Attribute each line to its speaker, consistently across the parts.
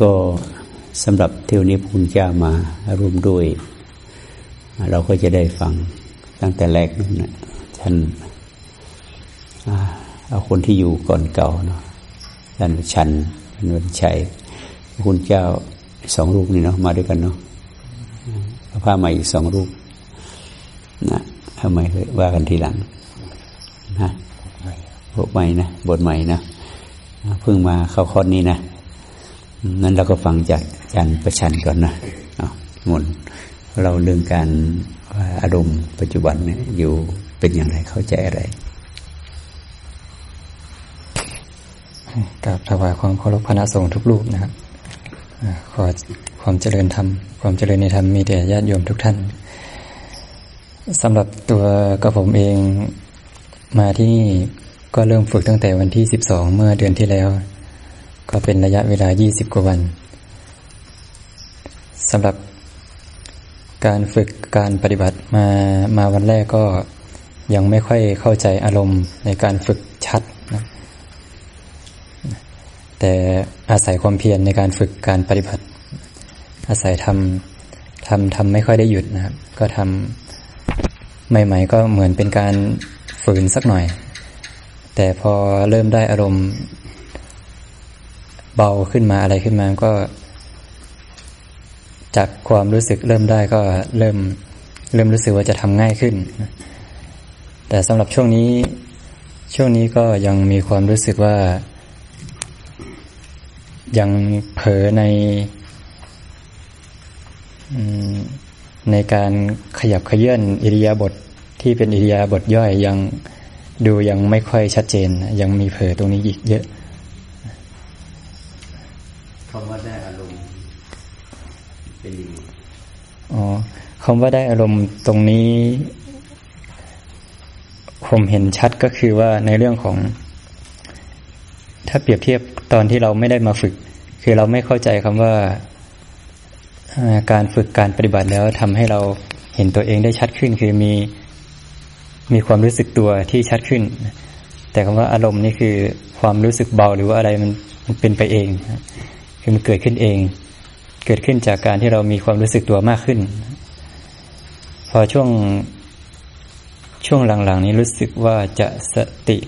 Speaker 1: ก็สำหรับเที่ยวนี้คุณเจ้ามาร่วมด้วย เราก็จะได้ฟังตั้งแต่แรกนั่นนะท่านเอาคนที่อยู่ก่อนเก่าเนาะท่านชันท่านวันชัยคุณเจ้าสองรูปนี่เนาะมาด้วยกันเนาะพระใหม่อีกสองรูปนะทำไมว่ากันทีหลังนะบทใหม่นะบทใหม่นะเพิ่งมาเข้าคอร์สนี้นะ นั้นเราก็ฟังจากอาจารย์ประชันก่อนนะเอาหมดเราเรื่องการอารมณ์ปัจจุบันเนี่ยอยู่เป็นอย่างไรเข้าใจอะไร
Speaker 2: กราบถวายความเคารพพระสงฆ์ทุกรูปนะครับขอความเจริญธรรม ความเจริญในธรรมมีแด่ญาติโยมทุกท่านสำหรับตัวกระผมเองมาที่นี่ก็เริ่มฝึกตั้งแต่วันที่สิบสองเมื่อเดือนที่แล้ว ก็เป็นระยะเวลายี่สิบกว่าวันสำหรับการฝึกการปฏิบัติมามาวันแรกก็ยังไม่ค่อยเข้าใจอารมณ์ในการฝึกชัดนะแต่อาศัยความเพียรในการฝึกการปฏิบัติ อาศัยทำทำทำไม่ค่อยได้หยุดนะครับ ก็ทำใหม่ๆก็เหมือนเป็นการฝืนสักหน่อย แต่พอเริ่มได้อารมณ์ เบาขึ้นมาอะไรขึ้นมาก็จากความรู้สึกเริ่มได้ก็เริ่มเริ่มรู้สึกว่าจะทำง่ายขึ้น แต่สำหรับช่วงนี้ช่วงนี้ก็ยังมีความรู้สึกว่า ยังเผลอในในการขยับขยื่นอิริยาบถทที่เป็นอิริยาบถย่อยยังดูยังไม่ค่อยชัดเจน ยังมีเผลอตรงนี้อีกเยอะ
Speaker 1: คำว่าได้อารมณ์เป็น
Speaker 2: อ๋อคำว่าได้อารมณ์ตรงนี้ ผมเห็นชัดก็คือว่าในเรื่องของ ถ้าเปรียบเทียบตอนที่เราไม่ได้มาฝึก คือเราไม่เข้าใจคำว่าการฝึกการปฏิบัติแล้วทำให้เราเห็นตัวเองได้ชัดขึ้น คือมีมีความรู้สึกตัวที่ชัดขึ้น แต่คำว่าอารมณ์นี่คือความรู้สึกเบาหรือว่าอะไรมันมันเป็นไปเอง คือมันเกิดขึ้นเอง เกิดขึ้นจากการที่เรามีความรู้สึกตัวมากขึ้น พอช่วงช่วงหลังๆ นี้รู้สึกว่าจะสติ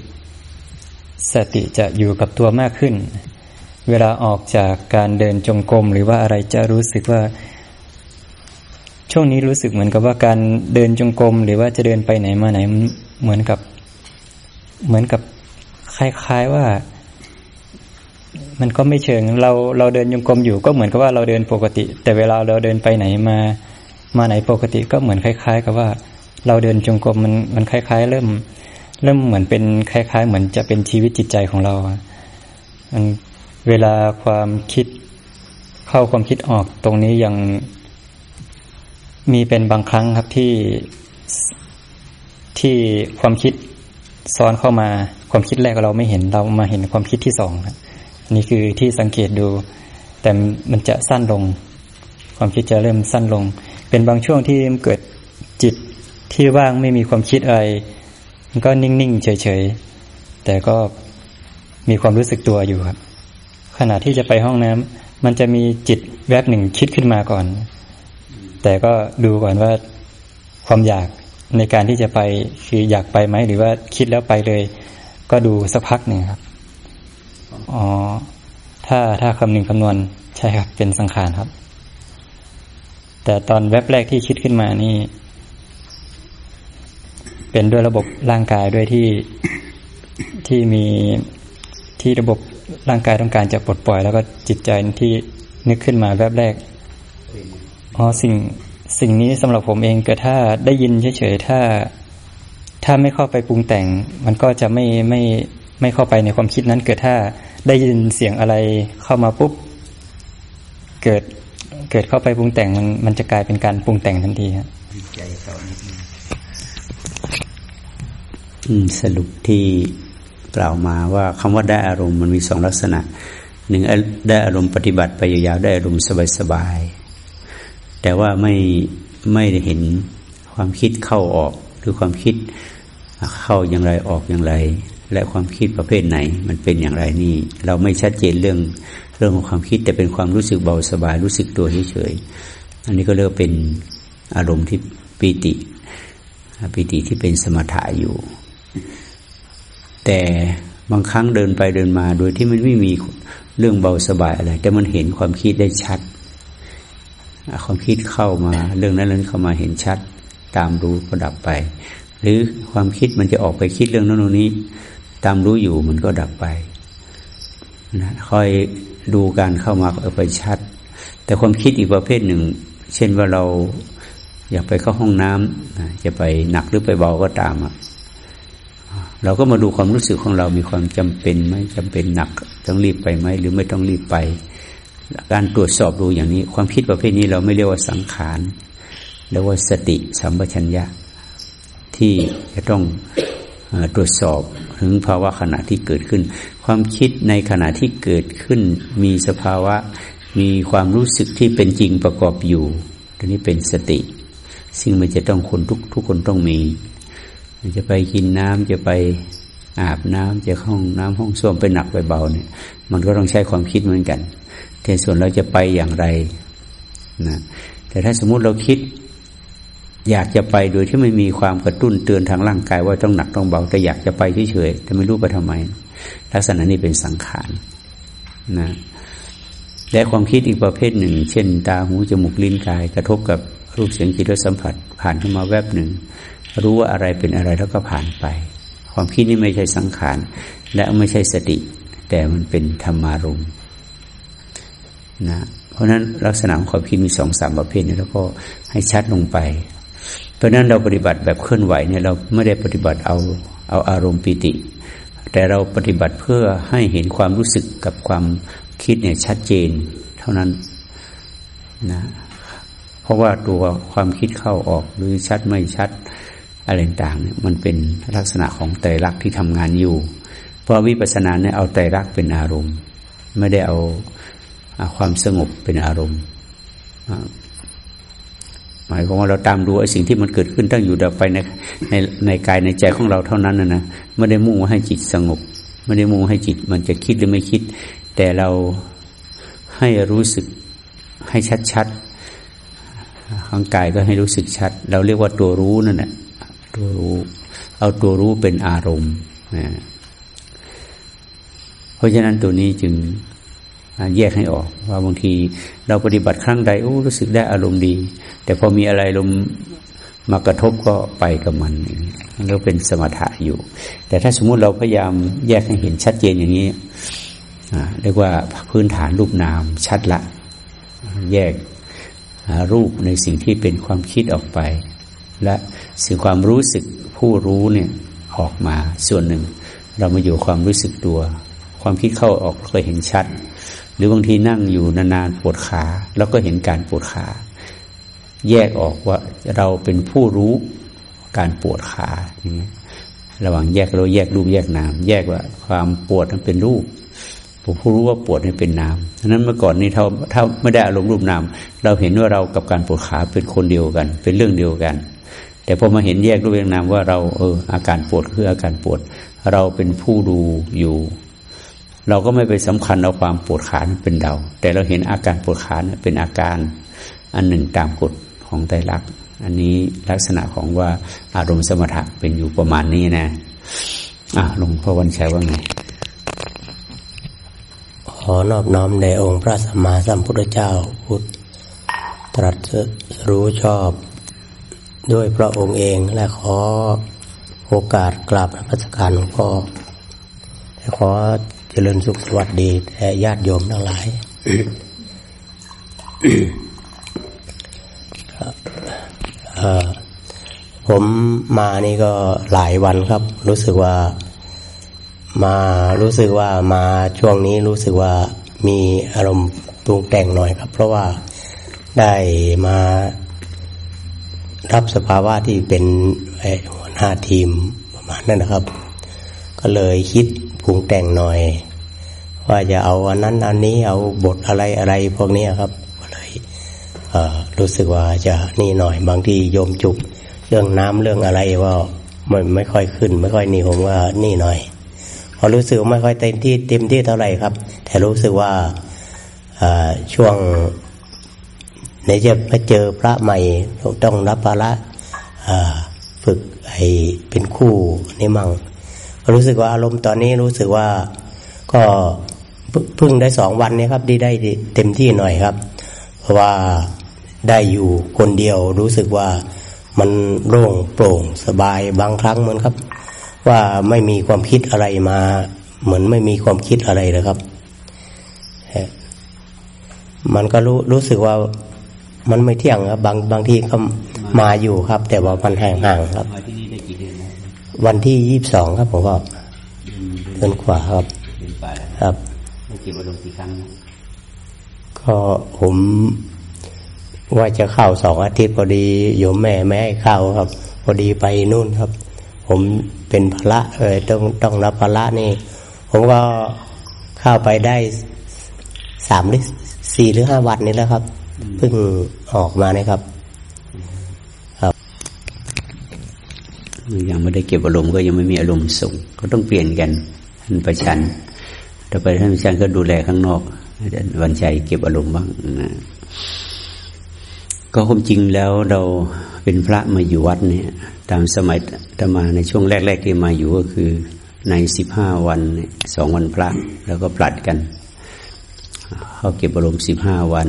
Speaker 2: สติจะอยู่กับตัวมากขึ้น เวลาออกจากการเดินจงกรมหรือว่าอะไรจะรู้สึกว่า ช่วงนี้รู้สึกเหมือนกับว่าการเดินจงกรมหรือว่าจะเดินไปไหนมาไหนเหมือนกับ เหมือนกับคล้ายๆว่า มันก็ไม่เชิง เราเราเดินจงกรมอยู่ก็เหมือนกับว่าเราเดินปกติ แต่เวลาเราเดินไปไหนมา มาไหนปกติก็เหมือนคล้าย ๆ กับว่า เราเดินจงกรมมันมันคล้าย ๆ เริ่ม เริ่มเหมือนเป็นคล้าย ๆ เหมือนจะเป็นชีวิตจิตใจของเรามันเวลาความคิดเข้าความคิดออกตรงนี้ยังมีเป็นบางครั้งครับที่ที่ความคิดซ้อนเข้ามาความคิดแรกเราไม่เห็นเรามาเห็นความคิดที่สอง นี่คือที่สังเกตดู แต่มันจะสั้นลง ความคิดจะเริ่มสั้นลง เป็นบางช่วงที่เกิดจิตที่ว่างไม่มีความคิดอะไรมันก็นิ่งๆเฉยๆแต่ก็มีความรู้สึกตัวอยู่ครับ ขณะที่จะไปห้องน้ำมันจะมีจิตแวบหนึ่งคิดขึ้นมาก่อน แต่ก็ดูก่อนว่าความอยากในการที่จะไปคืออยากไปไหมหรือว่าคิดแล้วไปเลย ก็ดูสักพักหนึ่งครับ อ๋อ ถ้าถ้าคำหนึ่งคำนวณใช่ครับ เป็นสังขารครับ แต่ตอนแวบแรกที่คิดขึ้นมานี่ เป็นด้วยระบบร่างกายด้วยที่ที่มีที่ระบบร่างกายต้องการจะปลดปล่อย แล้วก็จิตใจที่นึกขึ้นมาแวบแรกอ๋อสิ่งสิ่งนี้สำหรับผมเองเกิดถ้าได้ยินเฉยๆถ้า ถ้าไม่เข้าไปปรุงแต่ง มันก็จะไม่ไม่ไม่เข้าไปในความคิดนั้นเกิดถ้า ได้ยินเสียงอะไรเข้ามาปุ๊บ เกิดเกิดเข้าไปปรุงแต่งมันมันจะกลายเป็นการปรุงแต่งทันทีครับ
Speaker 1: สรุปที่กล่าวมาว่าคำว่าได้อารมณ์มันมีสองลักษณะหนึ่งได้อารมณ์ปฏิบัติไปยาวๆได้อารมณ์สบายๆแต่ว่าไม่ไม่ได้เห็นความคิดเข้าออกหรือความคิดเข้าอย่างไรออกอย่างไร และความคิดประเภทไหน มันเป็นอย่างไรนี่ เราไม่ชัดเจนเรื่องเรื่องของความคิด แต่เป็นความรู้สึกเบาสบายรู้สึกตัวเฉยๆอันนี้ก็เรียกเป็นอารมณ์ที่ปีติปีติที่เป็นสมถะอยู่ แต่บางครั้งเดินไปเดินมา โดยที่มันไม่มีเรื่องเบาสบายอะไรแต่มันเห็นความคิดได้ชัด ความคิดเข้ามา เรื่องนั้นเรื่องเข้ามาเห็นชัด ตามรู้ก็ดับไป หรือความคิดมันจะออกไปคิดเรื่องนั้นนี้ ตามรู้อยู่มันก็ดับไปนะคอยดูการเข้ามาเอาไปชัด แต่ความคิดอีกประเภทหนึ่ง เช่นว่าเราอยากไปเข้าห้องน้ำจะไปหนักหรือไปเบาก็ตามอะเราก็มาดูความรู้สึกของเรามีความจำเป็นไหมจำเป็นหนักต้องรีบไปไหมหรือไม่ต้องรีบไป การตรวจสอบดูอย่างนี้ ความคิดประเภทนี้เราไม่เรียกว่าสังขารเรียกว่าสติสัมปชัญญะ ที่จะต้องตรวจสอบ ถึงภาวะขณะที่เกิดขึ้น ความคิดในขณะที่เกิดขึ้น มีสภาวะ มีความรู้สึกที่เป็นจริงประกอบอยู่ตัวนี้เป็นสติ ซึ่งมันจะต้องคนทุกทุกคนต้องมี จะไปกินน้ำจะไปอาบน้ำจะห้องน้ำห้องส้วมไปหนักไปเบาเนี่ย มันก็ต้องใช้ความคิดเหมือนกันแต่ส่วนเราจะไปอย่างไรนะแต่ถ้าสมมุติเราคิด อยากจะไปโดยที่ไม่มีความกระตุ้นเตือนทางร่างกายว่าต้องหนักต้องเบาแต่อยากจะไปเฉยๆแต่ไม่รู้ไปทำไม ลักษณะนี้เป็นสังขารนะและความคิดอีกประเภทหนึ่ง เช่น ตาหูจมูกลิ้นกาย กระทบกับรูปเสียงกลิ่นรสสัมผัส ผ่านเข้ามาแวบหนึ่ง รู้ว่าอะไรเป็นอะไรแล้วก็ผ่านไป ความคิดนี่ไม่ใช่สังขาร และไม่ใช่สติ แต่มันเป็นธรรมารมนะเพราะนั้นลักษณะของความคิดมีสองสามประเภทนี้แล้วก็ให้ชัดลงไป เพราะนั้นเราปฏิบัติแบบเคลื่อนไหวเนี่ยเราไม่ได้ปฏิบัติเอาเอาอารมณ์ปิติ แต่เราปฏิบัติเพื่อให้เห็นความรู้สึกกับความคิดเนี่ยชัดเจน เท่านั้นนะเพราะว่าตัวความคิดเข้าออกหรือชัดไม่ชัดอะไรต่างเนี่ยมันเป็นลักษณะของไตรลักษณ์ที่ทำงานอยู่ เพราะวิปัสสนาเนี่ยเอาไตรลักษณ์เป็นอารมณ์ ไม่ได้เอาความสงบเป็นอารมณ์ หมายความว่าเราตามดูไอ้สิ่งที่มันเกิดขึ้นตั้งอยู่ดับไปในในในกายในใจของเราเท่านั้นนะนะไม่ได้มุ่งให้จิตสงบ ไม่ได้มุ่งให้จิตมันจะคิดหรือไม่คิด แต่เราให้รู้สึกให้ชัดๆข้างกายก็ให้รู้สึกชัด เราเรียกว่าตัวรู้นั่นแหละตัวรู้ เอาตัวรู้เป็นอารมณ์นะเพราะฉะนั้นตัวนี้จึง แยกให้ออก ว่าบางทีเราปฏิบัติครั้งใดโอ้รู้สึกได้อารมณ์ดี แต่พอมีอะไรลมมากระทบก็ไปกับมันแล้วเป็นสมถะอยู่ แต่ถ้าสมมุติเราพยายามแยกให้เห็นชัดเจนอย่างนี้เรียกว่าพื้นฐานรูปนามชัดละ แยกรูปในสิ่งที่เป็นความคิดออกไป และสิ่งความรู้สึกผู้รู้เนี่ยออกมาส่วนหนึ่ง เรามาอยู่ความรู้สึกตัว ความคิดเข้าออกก็เห็นชัด รือบางทีนั่งอยู่นานๆปวดขา แล้วก็เห็นการปวดขา แยกออกว่าเราเป็นผู้รู้การปวดขาอย่างเงี้ยระหว่างแยกเราแยกรูปแยกนาม แยกว่าความปวดนั้นเป็นรูปผมผู้รู้ว่าปวดนี่เป็นนามฉะนั้นเมื่อก่อนนี้ถ้าถ้าไม่ได้อารมณ์รูปนาม เราเห็นว่าเรากับการปวดขาเป็นคนเดียวกัน เป็นเรื่องเดียวกัน แต่พอมาเห็นแยกรูปแยกนามว่าเราเอออาการปวดคืออาการปวด เราเป็นผู้ดูอยู่ เราก็ไม่ไปสำคัญเอาความปวดขาเป็นเดาแต่เราเห็นอาการปวดขาเป็นอาการอันหนึ่งตามกฎของไตรลักษณ์อันนี้ลักษณะของว่าอารมณ์สมถะเป็นอยู่ประมาณนี้นะอะหลวงพ่อวันชัยว่าไง
Speaker 3: ขอนอบน้อมในองค์พระสัมมาสัมพุทธเจ้าพุทธตรัสรู้ชอบ ด้วยพระองค์เองและขอโอกาสกราบพระสการหลวงพ่อและขอ เจริญสุขสวัสดีแด่ญาติโยมทั้งหลายผมมานี่ก็หลายวันครับ รู้สึกว่ามารู้สึกว่ามาช่วงนี้รู้สึกว่ามีอารมณ์ปรุงแต่งหน่อยครับ เพราะว่าได้มารับสภาวะที่เป็นหัวหน้าทีมประมาณนั้นนะครับ ก็เลยคิด ผูงแต่งหน่อย ว่าจะเอาอันนั้นอันนี้เอาบทอะไรอะไรพวกนี้ครับเลยรู้สึกว่าจะนี่หน่อย บางทีโยมจุกเรื่องน้ำเรื่องอะไรว่ามันไม่ค่อยขึ้น ไม่ค่อยนี่ผมว่านี่หน่อย พอรู้สึกไม่ค่อยเต็มที่เต็มที่เท่าไหร่ครับ แต่รู้สึกว่าช่วงในจะมาเจอพระใหม่ต้องรับภาระฝึกไอเป็นคู่นี่มั่ง รู้สึกว่าอารมณ์ตอนนี้รู้สึกว่าก็เพิ่งได้สองวันนี้ครับดีได้เต็มที่หน่อยครับ เพราะว่าได้อยู่คนเดียวรู้สึกว่ามันโล่งโปร่งสบายบางครั้งเหมือนครับ ว่าไม่มีความคิดอะไรมา เหมือนไม่มีความคิดอะไรเลยครับ มันก็รู้รู้สึกว่ามันไม่เที่ยงครับ บางบางที่ก็มาอยู่ครับ แต่ว่ามันห่างๆครับ วันที่ยี่สิบสองครับผมก็เดือนกว่าครับครับ
Speaker 1: เก็บอารมณ์กี่ครั้ง
Speaker 3: ก็ผมว่าจะเข้าสองอาทิตย์พอดีโยมแม่แม่ให้เข้าครับ พอดีไปนู่นครับ ผมเป็นพระเออต้องต้องรับพระนี่ ผมก็เข้าไปได้สามหรือสี่หรือห้าวันนี้แล้วครับเพิ่งออกมานะครับครับ
Speaker 1: ยังไม่ได้เก็บอารมณ์ก็ยังไม่มีอารมณ์ส่งก็ต้องเปลี่ยนกันท่านประชันต่อไปท่านประชันก็ดูแลข้างนอกวันใจเก็บอารมณ์บ้างนะก็ความจริงแล้วเราเป็นพระมาอยู่วัดเนี่ย ตามสมัยตมาในช่วงแรก ๆ ที่มาอยู่ก็คือในสิบห้าวันสองวันพระแล้วก็ปลัดกัน เขาเก็บอารมณ์สิบห้าวัน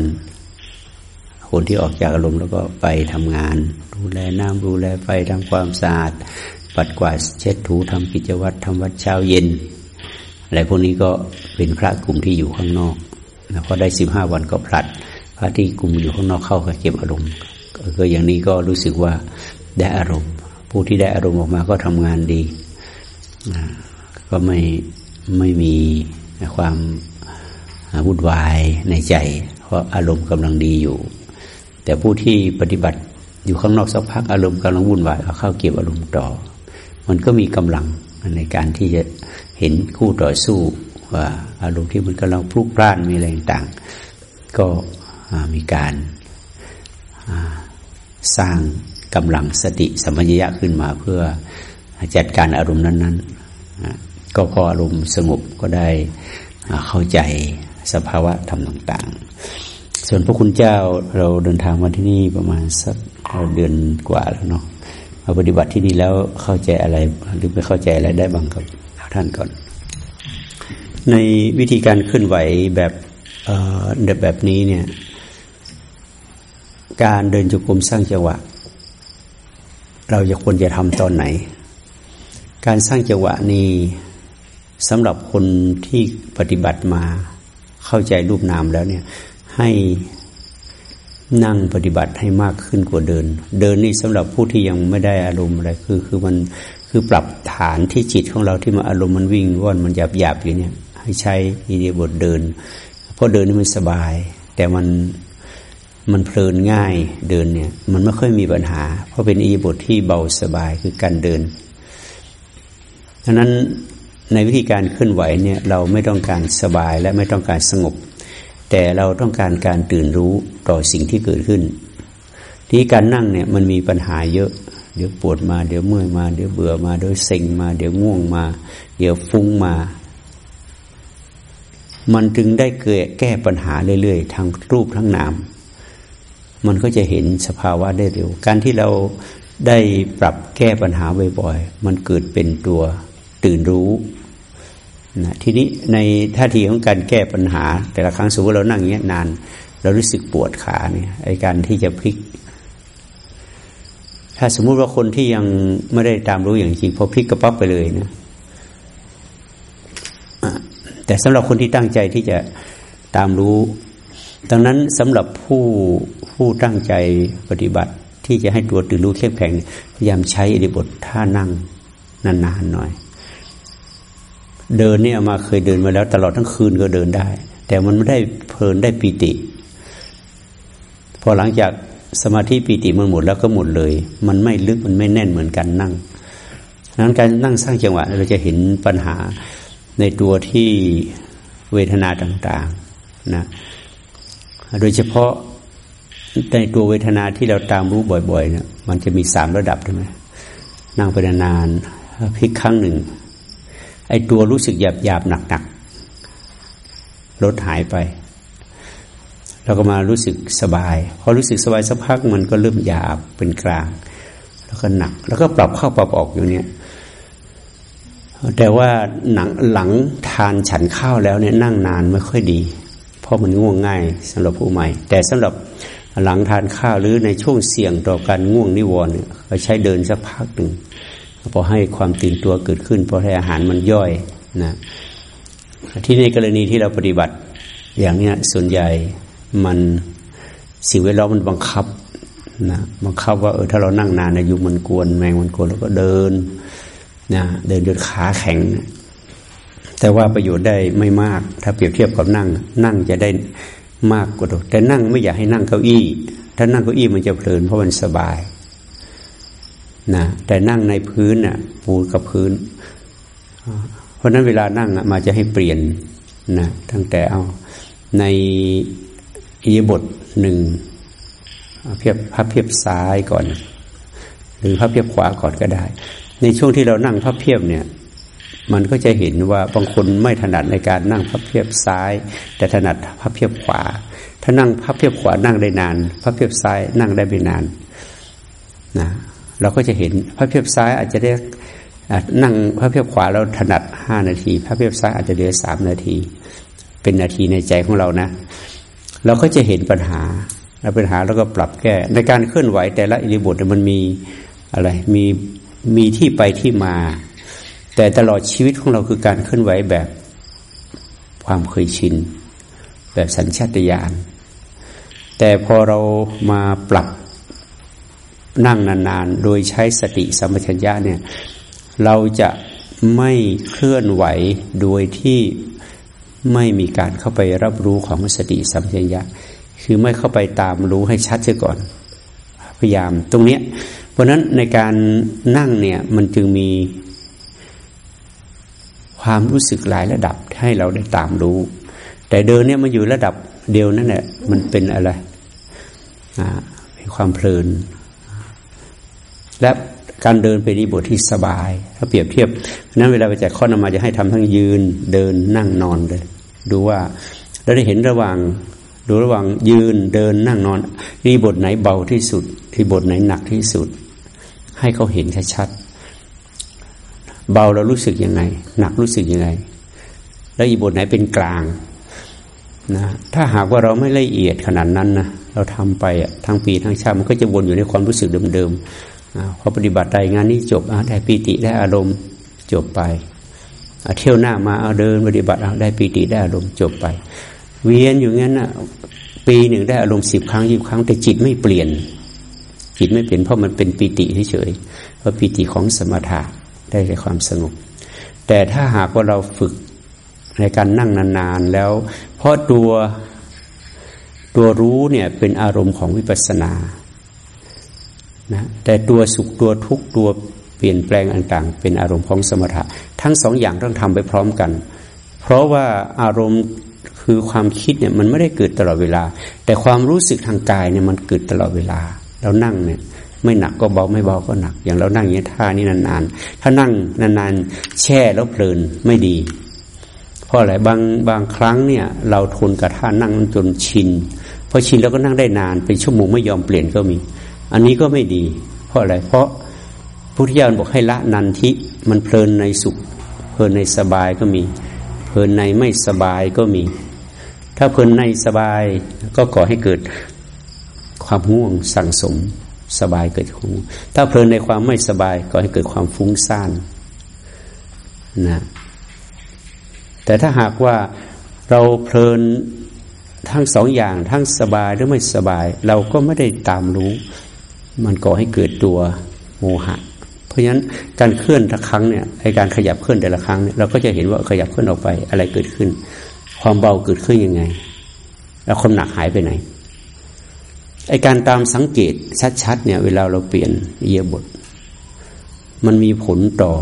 Speaker 1: คนที่ออกจากอารมณ์แล้วก็ไปทำงาน ดูแลน้ำดูแลไฟทำความสะอาด ปัดกวาดเช็ดถูทำกิจวัตรทำวัดเช้าเย็นอะไรพวกนี้ก็เป็นพระกลุ่มที่อยู่ข้างนอกแล้วพอได้สิบห้าวันก็ผลัด พระที่กลุ่มอยู่ข้างนอกเข้าก็เก็บอารมณ์ก็อย่างนี้ก็รู้สึกว่าได้อารมณ์ ผู้ที่ได้อารมณ์ออกมาก็ทำงานดี ก็ไม่ไม่มีความวุ่นวายในใจ เพราะอารมณ์กำลังดีอยู่ แต่ผู้ที่ปฏิบัติอยู่ข้างนอกสักพักอารมณ์กำลังวุ่นวายก็เข้าเก็บอารมณ์ต่อ มันก็มีกำลังในการที่จะเห็นคู่ต่อสู้ว่าอารมณ์ที่มันกำลังพลุกพล่านมีอะไรต่างก็มีการสร้างกำลังสติสมัญญะขึ้นมาเพื่อจัดการอารมณ์นั้น ๆ ก็พออารมณ์สงบก็ได้เข้าใจสภาวะธรรมต่าง ๆ ส่วนพระคุณเจ้าเราเดินทางมาที่นี่ประมาณสักเดือนกว่าแล้วเนาะมาปฏิบัติที่นี่แล้วเข้าใจอะไรหรือไม่เข้าใจอะไรได้บ้างครับท่านก่อน ในวิธีการเคลื่อนไหวแบบแบบนี้เนี่ยการเดินจุกรมสร้างจังหวะ เราจะควรจะทำตอนไหน การสร้างจังหวะนี้สำหรับคนที่ปฏิบัติมาเข้าใจรูปนามแล้วเนี่ย ให้นั่งปฏิบัติให้มากขึ้นกว่าเดิน เดินนี่สำหรับผู้ที่ยังไม่ได้อารมณ์อะไรคือ คือมันคือปรับฐานที่จิตของเราที่มาอารมณ์มันวิ่งว่อนมันหยาบหยาบอยู่เนี่ยให้ใช้อิเดียบทเดิน เพราะเดินนี่มันสบาย แต่มันมันเพลินง่ายเดินเนี่ย มันไม่ค่อยมีปัญหา เพราะเป็นอียบทที่เบาสบายคือการเดินดังนั้นในวิธีการเคลื่อนไหวเนี่ยเราไม่ต้องการสบายและไม่ต้องการสงบ แต่เราต้องการการตื่นรู้ต่อสิ่งที่เกิดขึ้น ที่การนั่งเนี่ยมันมีปัญหาเยอะ เดี๋ยวปวดมา เดี๋ยวเมื่อยมา เดี๋ยวเบื่อมา เดี๋ยวเซ็งมา เดี๋ยวง่วงมา เดี๋ยวฟุ้งมา มันจึงได้เกิดแก้ปัญหาเรื่อยๆทั้งรูปทั้งนาม มันก็จะเห็นสภาวะได้เร็ว การที่เราได้ปรับแก้ปัญหาบ่อยๆ มันเกิดเป็นตัวตื่นรู้ นะทีนี้ในท่าทีของการแก้ปัญหา แต่ละครั้งสมมติเรานั่งอย่างนี้นาน เรารู้สึกปวดขาเนี่ยไอการที่จะพลิก ถ้าสมมุติว่าคนที่ยังไม่ได้ตามรู้อย่างจริงพอพลิกกระปั๊บไปเลยนะแต่สำหรับคนที่ตั้งใจที่จะตามรู้ ดังนั้นสำหรับผู้ผู้ตั้งใจปฏิบัติที่จะให้ตัวตื่นรู้เข้มแข็งพยายามใช้อิริบทท่านั่งนานๆหน่อย เดินเนี่ยมาเคยเดินมาแล้ว ตลอดทั้งคืนก็เดินได้ แต่มันไม่ได้เพลินได้ปีติ พอหลังจากสมาธิปีติมันหมดแล้วก็หมดเลย มันไม่ลึกมันไม่แน่นเหมือนกันนั่งนั้นการนั่งสร้างจังหวะเราจะเห็นปัญหาในตัวที่เวทนาต่างๆนะโดยเฉพาะในตัวเวทนาที่เราตามรู้บ่อยๆเนี่ยมันจะมีสามระดับใช่ไหมนั่งไปนานๆพลิกครั้งหนึ่ง ไอ้ตัวรู้สึกหยาบหยาบหนักหนักลดหายไป เราก็มารู้สึกสบาย พอรู้สึกสบายสักพักมันก็เริ่มหยาบเป็นกลาง แล้วก็หนัก แล้วก็ปรับเข้าปรับออกอยู่เนี่ยแต่ว่าหนังหลังทานฉันข้าวแล้วเนี่ยนั่งนานไม่ค่อยดี เพราะมันง่วงง่ายสำหรับผู้ใหม่ แต่สำหรับหลังทานข้าวหรือในช่วงเสี่ยงต่อการง่วงนิวรณ์เนี่ยใช้เดินสักพักหนึ่ง พอให้ความตื่นตัวเกิดขึ้นพอให้อาหารมันย่อยนะที่ในกรณีที่เราปฏิบัติ อย่างเนี้ยส่วนใหญ่มันสิ่งแวดล้อมมันบังคับนะบังคับว่าเออถ้าเรานั่งนานอายุมันกวนแมงมันกวนแล้วก็เดินนะเดินจนขาแข็ง แต่ว่าประโยชน์ได้ไม่มาก ถ้าเปรียบเทียบกับนั่ง นั่งจะได้มากกว่าแต่นั่งไม่อยากให้นั่งเก้าอี้ ถ้านั่งเก้าอี้มันจะเพลินเพราะมันสบาย นะแต่นั่งในพื้นน่ะปูกับพื้น เพราะนั้นเวลานั่งมาจะให้เปลี่ยนนะตั้งแต่เอาในอิยบทหนึ่งเพียบพับเพียบซ้ายก่อน หรือพับเพียบขวาก่อนก็ได้ ในช่วงที่เรานั่งพับเพียบเนี่ย มันก็จะเห็นว่าบางคนไม่ถนัดในการนั่งพับเพียบซ้าย แต่ถนัดพับเพียบขวา ถ้านั่งพับเพียบขวานั่งได้นาน พับเพียบซ้ายนั่งได้ไม่นานนะ เราก็จะเห็นพับเพียบซ้ายอาจจะได้นั่งพับเพียบขวาเราถนัดห้านาทีพับเพียบซ้ายอาจจะเหลือสามนาที เป็นนาทีในใจของเรานะ เราก็จะเห็นปัญหาแล้วปัญหาเราก็ปรับแก้ ในการเคลื่อนไหวแต่ละอิริบทมันมีอะไรมีมีที่ไปที่มา แต่ตลอดชีวิตของเราคือการเคลื่อนไหวแบบความเคยชิน แบบสัญชาตญาณแต่พอเรามาปรับ นั่งนานๆ โดยใช้สติสัมปชัญญะเนี่ย เราจะไม่เคลื่อนไหวโดยที่ไม่มีการเข้าไปรับรู้ของสติสัมปชัญญะ คือไม่เข้าไปตามรู้ให้ชัดเสียก่อน พยายามตรงนี้เพราะนั้นในการนั่งเนี่ยมันจึงมี ความรู้สึกหลายระดับให้เราได้ตามรู้ แต่เดินเนี่ยมันอยู่ระดับเดียวนั่นแหละมันเป็นอะไรอ่าเป็นความเพลิน และการเดินไปนีบทที่สบาย ถ้าเปรียบเทียบนั้นเวลาไปแจกข้อนมาจะให้ทำทั้งยืนเดินนั่งนอนเลย ดูว่าเราได้เห็นระหว่างดูระหว่างยืนเดินนั่งนอนนีบทไหนเบาที่สุดนีบทไหนหนักที่สุด ให้เขาเห็นชัดๆเบาเรารู้สึกยังไง หนักรู้สึกยังไง แล้วอีบทไหนเป็นกลางนะถ้าหากว่าเราไม่ละเอียดขนาดนั้นนะเราทำไปทั้งปีทั้งชาติมันก็จะวนอยู่ในความรู้สึกเดิมๆ พอปฏิบัติได้งานนี้จบได้ปีติได้อารมณ์จบไปเที่ยวหน้ามาเอาเดินปฏิบัติเอาได้ปีติได้อารมณ์จบไป เวียนอยู่งั้นนะปีหนึ่งได้อารมณ์สิบครั้งยี่ครั้ง แต่จิตไม่เปลี่ยน จิตไม่เปลี่ยนเพราะมันเป็นปีติเฉยๆเพราะปีติของสมถะได้แก่ความสงบแต่ถ้าหากว่าเราฝึกในการนั่งนานๆแล้วเพราะตัวตัวรู้เนี่ยเป็นอารมณ์ของวิปัสสนา นะแต่ตัวสุขตัวทุกข์ตัวเปลี่ยนแปลงต่างๆ เป็นอารมณ์ของสมถะ ทั้งสองอย่างต้องทำไปพร้อมกัน เพราะว่าอารมณ์คือความคิดเนี่ยมันไม่ได้เกิดตลอดเวลา แต่ความรู้สึกทางกายเนี่ยมันเกิดตลอดเวลา เรานั่งเนี่ยไม่หนักก็เบาไม่เบาก็หนัก อย่างเรานั่งอย่างนี้ท่านี้นานๆ ถ้านั่งนานๆ แช่แล้วเพลินไม่ดี เพราะอะไรบางบางครั้งเนี่ย เราทนกับท่านั่งจนชินพอชินแล้วก็นั่งได้นานเป็นชั่วโมงไม่ยอมเปลี่ยนก็มี อันนี้ก็ไม่ดี เพราะอะไร เพราะพุทธิยานบอกให้ละนันทิ มันเพลินในสุข เพลินในสบายก็มี เพลินในไม่สบายก็มี ถ้าเพลินในสบายก็ก่อให้เกิดความง่วงสั่งสมสบายเกิดขึ้นถ้าเพลินในความไม่สบายก่อให้เกิดความฟุ้งซ่านนะแต่ถ้าหากว่าเราเพลินทั้งสองอย่างทั้งสบายหรือไม่สบาย เราก็ไม่ได้ตามรู้ มันก่อให้เกิดตัวโมหะ เพราะฉะนั้นการเคลื่อนทุกครั้งเนี่ยไอการขยับเคลื่อนแต่ละครั้งเนี่ยเราก็จะเห็นว่าขยับเคลื่อนออกไปอะไรเกิดขึ้น ความเบาเกิดขึ้นยังไง แล้วความหนักหายไปไหนไอการตามสังเกตชัดๆเนี่ย เวลาเราเปลี่ยนเยียบท มันมีผลต่อ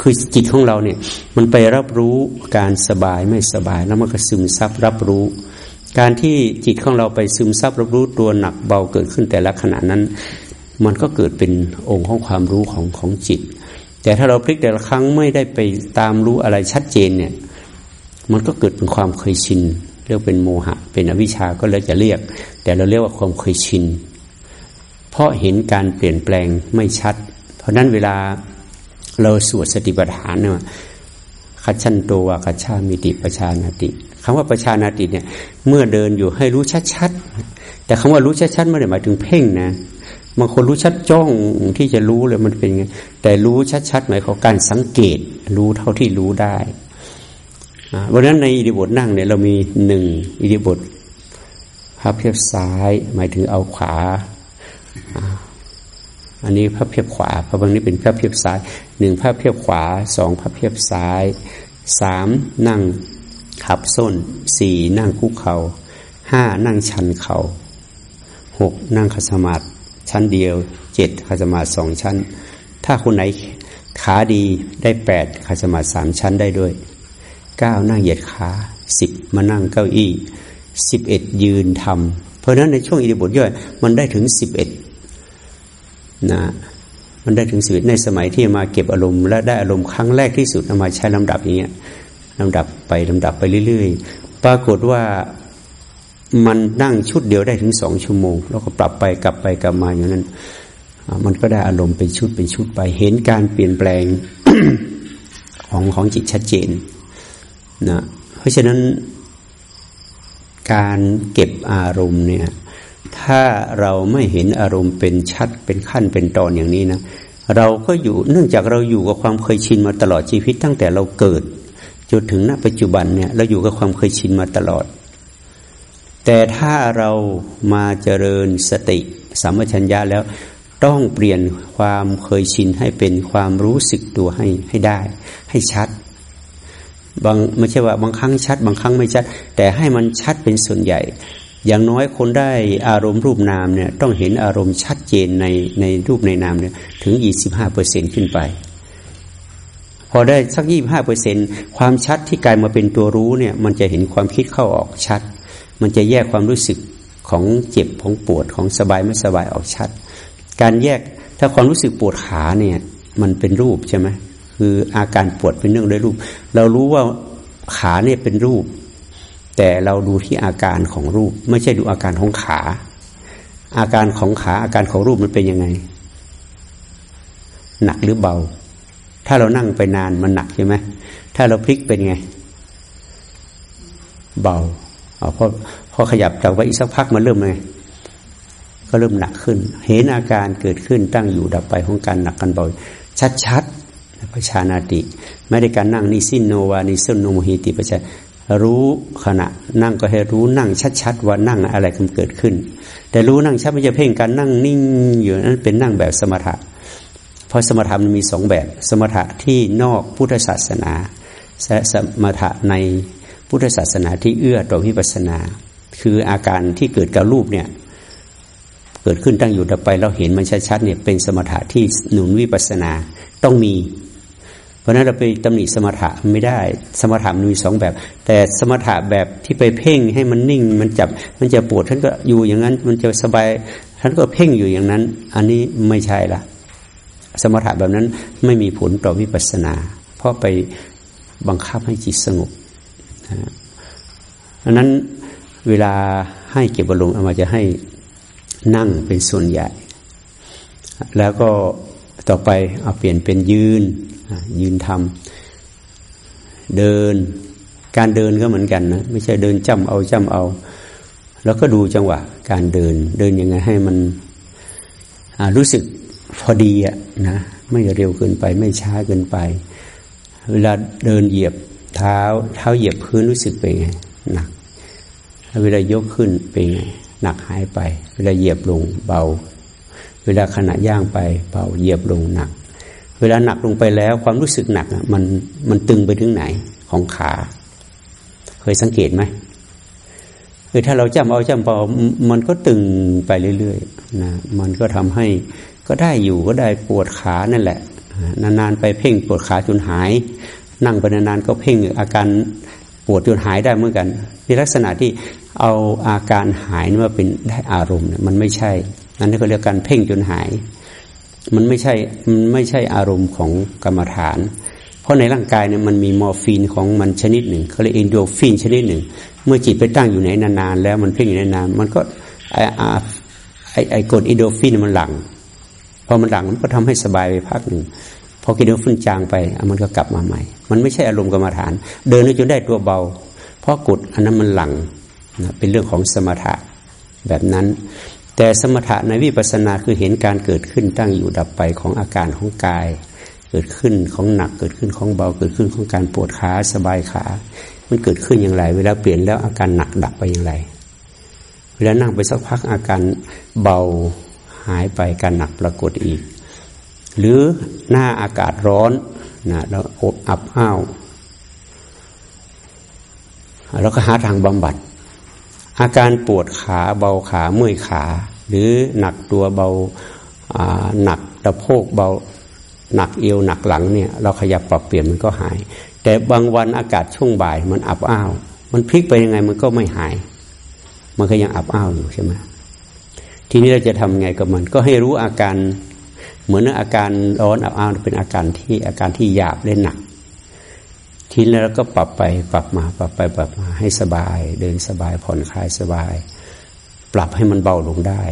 Speaker 1: คือจิตของเราเนี่ย มันไปรับรู้การสบายไม่สบายแล้วมันก็ซึมซับรับรู้ การที่จิตของเราไปซึมซับรับรู้ตัวหนักเบาเกิดขึ้นแต่ละขณะนั้น มันก็เกิดเป็นองค์ของความรู้ของของจิต แต่ถ้าเราพลิกแต่ละครั้งไม่ได้ไปตามรู้อะไรชัดเจนเนี่ย มันก็เกิดเป็นความเคยชิน เรียกเป็นโมหะ เป็นอวิชชาก็เลยจะเรียก แต่เราเรียกว่าความเคยชิน เพราะเห็นการเปลี่ยนแปลงไม่ชัด เพราะนั้นเวลาเราสวดสติปัฏฐานเนี่ยคัจฉันโตวาคัจฉามิติประชานาติคำว่าประชานาติเนี่ย เมื่อเดินอยู่ให้รู้ชัดๆแต่คำว่ารู้ชัดๆไม่ได้หมายถึงเพ่งนะ บางคนรู้ชัดจ้องที่จะรู้เลยมันเป็นไงแต่รู้ชัดๆหมายของการสังเกต รู้เท่าที่รู้ได้วันนั้นในอิริบทนั่งเนี่ยเรามีหนึ่งอิริบทพับเพียบซ้าย หมายถึงเอาขวา อันนี้พับเพียบขวาพระบางนี้เป็นพับเพียบซ้ายหนึ่งพับเพียบขวาสองพับเพียบซ้ายสามนั่งขับส้นสี่นั่งคุกเขา่าห้านั่งชันเขา่าหกนั่งขัสมาธิ ชั้นเดียวเจ็ดขัสมาสองชั้น ถ้าคนไหนขาดีได้แปดขัสมาสามชั้นได้ด้วยเก้านั่งเหยียดขาสิบมานั่งเก้าอี้สิบเอ็ดยืนทำเพราะนั้นในช่วงอิริบทย่อยมันได้ถึงสิบเอ็ดนะมันได้ถึงสิบในสมัยที่มาเก็บอารมณ์ และได้อารมณ์ครั้งแรกที่สุดมาใช้ลำดับอย่างเงี้ยลำดับไปลำดับไปเรื่อย ๆ ปรากฏว่า มันนั่งชุดเดียวได้ถึงสองชั่วโมง แล้วก็ปรับไปกลับไปกลับมาอย่างนั้น มันก็ได้อารมณ์เป็นชุดเป็นชุดไป เห็นการเปลี่ยนแปลงของของจิตชัดเจนนะเพราะฉะนั้นการเก็บอารมณ์เนี่ย ถ้าเราไม่เห็นอารมณ์เป็นชัดเป็นขั้นเป็นตอนอย่างนี้นะเราก็อยู่เนื่องจากเราอยู่กับความเคยชินมาตลอดชีวิตตั้งแต่เราเกิดจนถึงณปัจจุบันเนี่ย เราอยู่กับความเคยชินมาตลอด แต่ถ้าเรามาเจริญสติสัมปชัญญะแล้วต้องเปลี่ยนความเคยชินให้เป็นความรู้สึกตัวให้ให้ได้ ให้ชัดบางไม่ใช่ว่าบางครั้งชัด บางครั้งไม่ชัด แต่ให้มันชัดเป็นส่วนใหญ่ อย่างน้อยคนได้อารมณ์รูปนามเนี่ยต้องเห็นอารมณ์ชัดเจนในในรูปในนามเนี่ยถึงยี่สิบห้าเปอร์เซ็นขึ้นไป พอได้สักยี่บห้าเปอร์เซ็นความชัดที่กลายมาเป็นตัวรู้เนี่ยมันจะเห็นความคิดเข้าออกชัด มันจะแยกความรู้สึกของเจ็บของปวดของสบายไม่สบายออกชัด การแยกถ้าความรู้สึกปวดขาเนี่ยมันเป็นรูปใช่ไหมคืออาการปวดเป็นเรื่องด้วยรูป เรารู้ว่าขาเนี่ยเป็นรูป แต่เราดูที่อาการของรูป ไม่ใช่ดูอาการของขา อาการของขาอาการของรูปมันเป็นยังไง หนักหรือเบา ถ้าเรานั่งไปนานมันหนักใช่ไหมถ้าเราพลิกเป็นไง เบา เอาพอพอขยับจากไว้อีกสักพักมันเริ่มไงก็เริ่มหนักขึ้น เห็นอาการเกิดขึ้นตั้งอยู่ดับไปของการหนักกันเบาชัดประชานาติ ไม่ได้การนั่งนิสินโนวานิสนโนโมหิติประชารู้ขณะ นั่งก็ให้รู้นั่งชัดๆว่านั่งอะไรกำเกิดขึ้น แต่รู้นั่งชัดไม่จะเพ่งการนั่งนิ่งอยู่นั้นเป็นนั่งแบบสมถะ เพราะสมถะมันมีสองแบบ สมถะที่นอกพุทธศาสนาและสมถะใน พุทธศาสนาที่เอื้อต่อวิปัสนา คืออาการที่เกิดกับรูปเนี่ยเกิดขึ้นตั้งอยู่ดับไปเราเห็นมันชัดๆเนี่ยเป็นสมถะที่หนุนวิปัสนาต้องมี เพราะนั้นเราไปตำหนิสมถะไม่ได้ สมถะมันมีสองแบบ แต่สมถะแบบที่ไปเพ่งให้มันนิ่ง มันจับมันจะปวดท่านก็อยู่อย่างนั้น มันจะสบายท่านก็เพ่งอยู่อย่างนั้น อันนี้ไม่ใช่ละสมถะแบบนั้นไม่มีผลต่อวิปัสสนา เพราะไปบังคับให้จิตสงบ อันนั้นเวลาให้เก็บอารมณ์เอามาจะให้นั่งเป็นส่วนใหญ่ แล้วก็ต่อไปเอาเปลี่ยนเป็นยืน ยืนทำเดิน การเดินก็เหมือนกันนะไม่ใช่เดินจำเอาจำเอา แล้วก็ดูจังหวะ การเดิน เดินยังไงให้มันรู้สึกพอดีอะนะไม่เร็วเกินไปไม่ช้าเกินไป เวลาเดินเหยียบ เท้า เท้าเหยียบพื้นรู้สึกเป็นไงหนักเวลายกขึ้นเป็นไงหนักหายไป เวลาเหยียบลงเบา เวลาขณะย่างไปเบาเหยียบลงหนัก เวลาหนักลงไปแล้วความรู้สึกหนักมันมันตึงไปถึงไหนของขา เคยสังเกตไหมคือถ้าเราจำเอาจำเอามันก็ตึงไปเรื่อยๆนะมันก็ทำให้ก็ได้อยู่ก็ได้ปวดขานั่นแหละนานๆไปเพ่งปวดขาจนหาย นั่งไปนานๆก็เพ่งอาการปวดจนหายได้เหมือนกันในลักษณะที่เอาอาการหายมาเป็นได้อารมณ์มันไม่ใช่นั่นก็เรียกการเพ่งจนหาย มันไม่ใช่มันไม่ใช่อารมณ์ของกรรมฐาน เพราะในร่างกายเนี่ยมันมีมอร์ฟีนของมันชนิดหนึ่งเขาเรียกอินโดฟินชนิดหนึ่ง เมื่อจิตไปตั้งอยู่ในนานๆแล้วมันเพ่งอยู่นานๆมันก็ไอไอไอกรดอินโดฟินมันหลั่งพอมันหลั่งมันก็ทำให้สบายไปพักหนึ่ง พอกินเดฟินจางไปมันก็กลับมาใหม่ มันไม่ใช่อารมณ์กรรมฐาน เดินจนได้ตัวเบา เพราะกรดอันนั้นมันหลั่งนะเป็นเรื่องของสมถะแบบนั้น แต่สมถะในวิปัสสนาคือเห็นการเกิดขึ้นตั้งอยู่ดับไปของอาการของกาย เกิดขึ้นของหนักเกิดขึ้นของเบา เกิดขึ้นของการปวดขาสบายขา มันเกิดขึ้นอย่างไร เวลาเปลี่ยนแล้วอาการหนักดับไปอย่างไร เวลานั่งไปสักพักอาการเบาหายไปการหนักปรากฏอีก หรือหน้าอากาศร้อนนะแล้วอบอับอ้าวแล้วก็หาทางบำบัด อาการปวดขาเบาขาเมื่อยขา หรือหนักตัวเบาหนักตะโพกเบาหนักเอวหนักหลังเนี่ยเราขยับปรับเปลี่ยนมันก็หาย แต่บางวันอากาศช่วงบ่ายมันอับอ้าว มันพลิกไปยังไงมันก็ไม่หาย มันก็ยังอับอ้าวอยู่ใช่ไหมทีนี้เราจะทำไงกับมัน ก็ให้รู้อาการ เหมือนอาการร้อนอับอ้าวเป็นอาการที่อาการที่หยาบและหนัก ทีนี้เราก็ปรับไปปรับมาปรับไปปรับมาให้สบาย เดินสบายผ่อนคลายสบาย ปรับให้มันเบาลงได้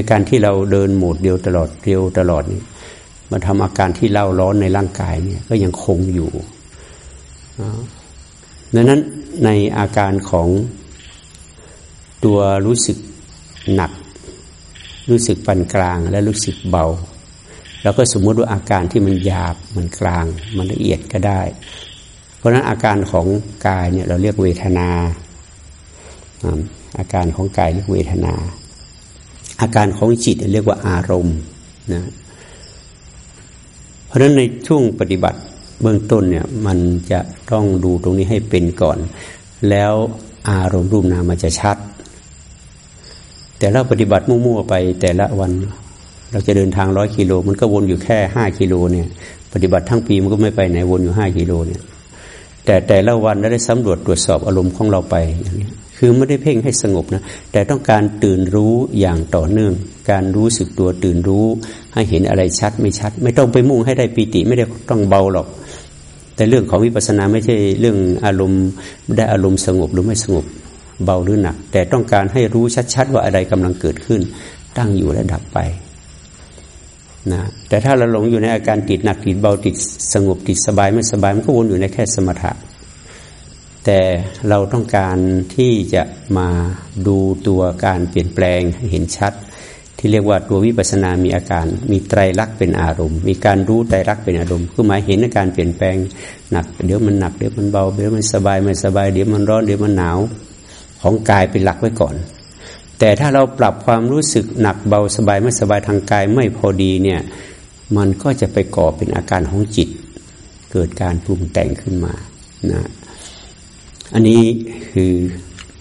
Speaker 1: อาการที่เราเดินโหมดเดียวตลอดเดียวตลอดนี่มันทำอาการที่เล่าร้อนในร่างกายเนี่ยก็ยังคงอยู่ดังนั้นในอาการของตัวรู้สึกหนัก รู้สึกปานกลางและรู้สึกเบา เราก็สมมติว่าอาการที่มันหยาบมันกลาง มันละเอียดก็ได้ เพราะฉะนั้นอาการของกายเนี่ยเราเรียกเวทนา อาการของกายเรียกเวทนา อาการของจิตเรียกว่าอารมณ์นะเพราะฉะนั้นในช่วงปฏิบัติเบื้องต้นเนี่ยมันจะต้องดูตรงนี้ให้เป็นก่อน แล้วอารมณ์รูปนามมันจะชัด แต่เราปฏิบัติมั่วๆไปแต่ละวัน เราจะเดินทางร้อยกิโล มันก็วนอยู่แค่ห้ากิโลเนี่ย ปฏิบัติทั้งปีมันก็ไม่ไปไหนวนอยู่ห้ากิโลเนี่ย แต่แต่ละวันเราได้สำรวจตรวจสอบอารมณ์ของเราไปอย่างนี้คือไม่ได้เพ่งให้สงบนะแต่ต้องการตื่นรู้อย่างต่อเนื่อง การรู้สึกตัวตื่นรู้ ให้เห็นอะไรชัดไม่ชัด ไม่ต้องไปมุ่งให้ได้ปีติไม่ได้ต้องเบาหรอก แต่เรื่องของวิปัสสนาไม่ใช่เรื่องอารมณ์ได้อารมณ์สงบหรือไม่สงบเบาหรือหนัก แต่ต้องการให้รู้ชัดๆว่าอะไรกำลังเกิดขึ้น ตั้งอยู่และดับไป นะแต่ถ้าเราหลงอยู่ในอาการติดหนักติดเบาติดสงบติดสบายไม่สบายมันก็วนอยู่ในแค่สมถะ แต่เราต้องการที่จะมาดูตัวการเปลี่ยนแปลงให้เห็นชัด ที่เรียกว่าตัววิปัสนามีอาการ มีไตรลักษณ์เป็นอารมณ์ มีการรู้ไตรลักษณ์เป็นอารมณ์คือหมายเห็นอาการเปลี่ยนแปลงหนัก เดี๋ยวมันหนักเดี๋ยวมันเบาเดี๋ยวมันสบายไม่สบายเดี๋ยวมันร้อนเดี๋ยวมันหนาว ของกายเป็นหลักไว้ก่อน แต่ถ้าเราปรับความรู้สึกหนักเบาสบายไม่สบายทางกายไม่พอดีเนี่ยมันก็จะไปก่อเป็นอาการของจิต เกิดการปรุงแต่งขึ้นมานะอันนี้คือ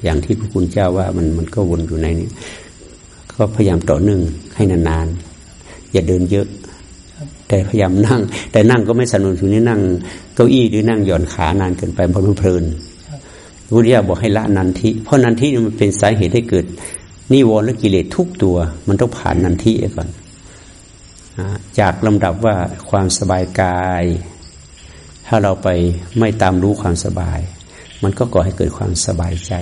Speaker 1: อย่างที่พระคุณเจ้าว่ามันมันก็วนอยู่ในนี้ก็พยายามต่อหนึ่งให้นานๆ อย่าเดินเยอะ แต่พยายามนั่ง แต่นั่งก็ไม่สนุนอยู่นี่นั่ง เก้าอี้หรือนั่งหย่อนขานานเกินไปเพราะมันเพลินพุทธิยาบอกให้ละนันทิ เพราะนันทิมันเป็นสาเหตุให้เกิด นิวรณ์และกิเลสทุกตัว มันต้องผ่านนันทิก่อนจากลำดับว่าความสบายกาย ถ้าเราไปไม่ตามรู้ความสบาย มันก็ก่อให้เกิดความสบายใจ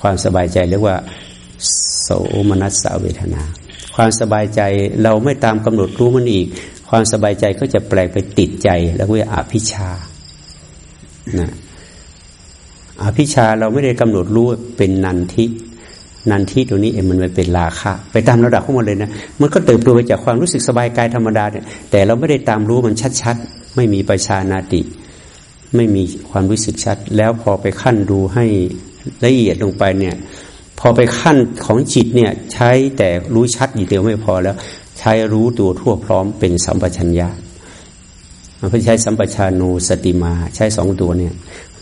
Speaker 1: ความสบายใจเรียกว่าโสมนัสสเวทนา ความสบายใจเราไม่ตามกำหนดรู้มันอีก ความสบายใจก็จะแปลไปติดใจแล้วเรียกอภิชานะอภิชาเราไม่ได้กำหนดรู้เป็นนันทิ นันทิตัวนี้เองมันไปเป็นราคะ ไปตามระดับของมันเลยนะ มันก็เติบโตไปจากความรู้สึกสบายกายธรรมดาเนี่ย แต่เราไม่ได้ตามรู้มันชัดๆ ไม่มีประชานาติ ไม่มีความรู้สึกชัด แล้วพอไปขั้นดูให้ละเอียดลงไปเนี่ย พอไปขั้นของจิตเนี่ยใช้แต่รู้ชัดอยู่เดียวไม่พอแล้ว ใช้รู้ตัวทั่วพร้อมเป็นสัมปชัญญะมันเพื่อใช้สัมปชานูสติมา ใช้สองตัวเนี่ย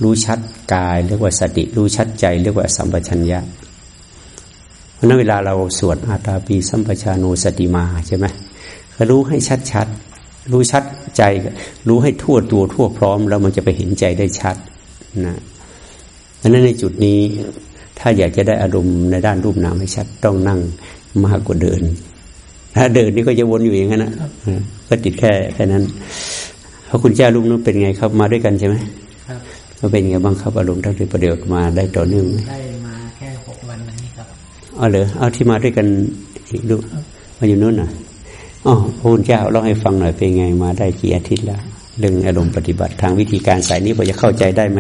Speaker 1: รู้ชัดกายเรียกว่าสติ รู้ชัดใจเรียกว่าสัมปชัญญะ ราะนั้นเวลาเราสวดอาตาปีสัมปชานุสติมาใช่ไหมก็รู้ให้ชัดชัดรู้ชัดใจ รู้ให้ทั่วตัวทั่วพร้อม แล้วมันจะไปเห็นใจได้ชัดนะดังนั้นในจุดนี้ ถ้าอยากจะได้อารมณ์ในด้านรูปนามให้ชัดต้องนั่งมากกว่าเดิน ถ้าเดินนี่ก็จะวนอยู่อย่างนั้นนะก็ติดแค่แค่นั้นพระคุณเจ้าลุงนู้นเป็นไงครับมาด้วยกันใช่ไหม
Speaker 4: ครับ
Speaker 1: ก็เป็นไงบ้างครับอารมณ์ตั้งแต่ประเดี๋ยวมาได้ต่อเนื่องไหม
Speaker 4: ได้มาแค่หกวันนี้ครับ
Speaker 1: อ๋อเหรอเอาที่มาด้วยกันอีกดูมาอยู่นู้นน่ะอ๋อพระคุณเจ้าเล่าให้ฟังหน่อยเป็นไงมาได้กี่อาทิตย์แล้วเรื่องอารมณ์ปฏิบัติทางวิธีการสายนี้พอจะเข้าใจได้ไหม